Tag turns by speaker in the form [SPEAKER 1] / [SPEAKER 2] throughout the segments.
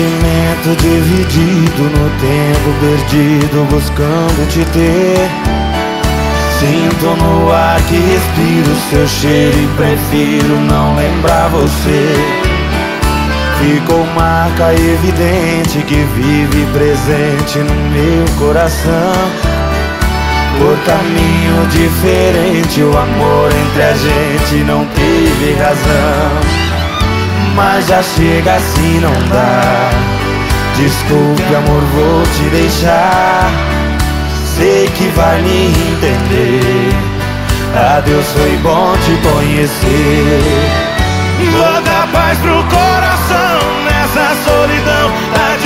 [SPEAKER 1] sentimento dividido no tempo perdido buscando te ter. Sinto no ar que respiro seu cheiro e prefiro não lembrar você. Ficou marca evidente que vive presente no meu coração. Por caminho diferente, o amor entre a gente não teve razão. Mas já chega assim, não dá. Desculpe, amor, vou te deixar. Sei que vai me entender. Adeus, foi bom te conhecer.
[SPEAKER 2] Vou dar paz pro coração nessa solidão. Tá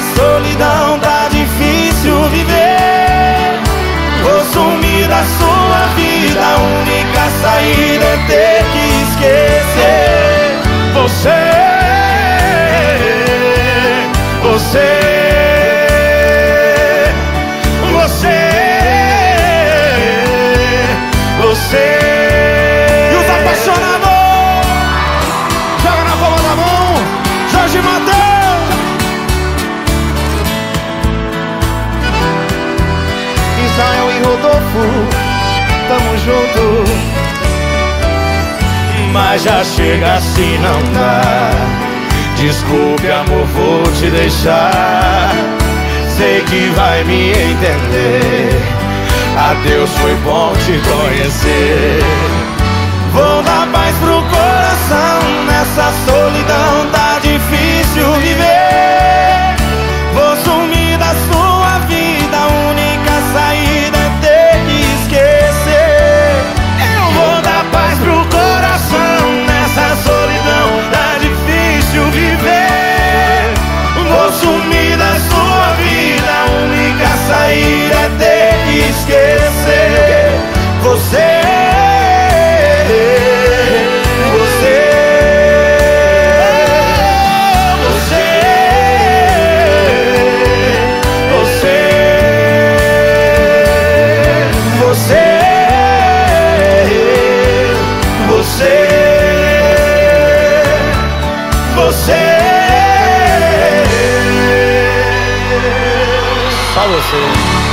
[SPEAKER 2] nessa solidão. Tá difícil viver. Vou sumir da sua vida. A única saída é ter que esquecer. Você, você,
[SPEAKER 3] Rodolfo, tamo junto.
[SPEAKER 2] Mas já chega assim, não dá. Desculpe, amor, vou te deixar. Sei que vai me entender. Adeus, foi bom te conhecer. Vou dar paz pro coração Você. Você.
[SPEAKER 3] Só você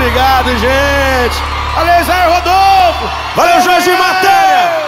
[SPEAKER 3] obrigado, gente. Valeu Zé Rodolfo. Valeu, Jorge Matéria.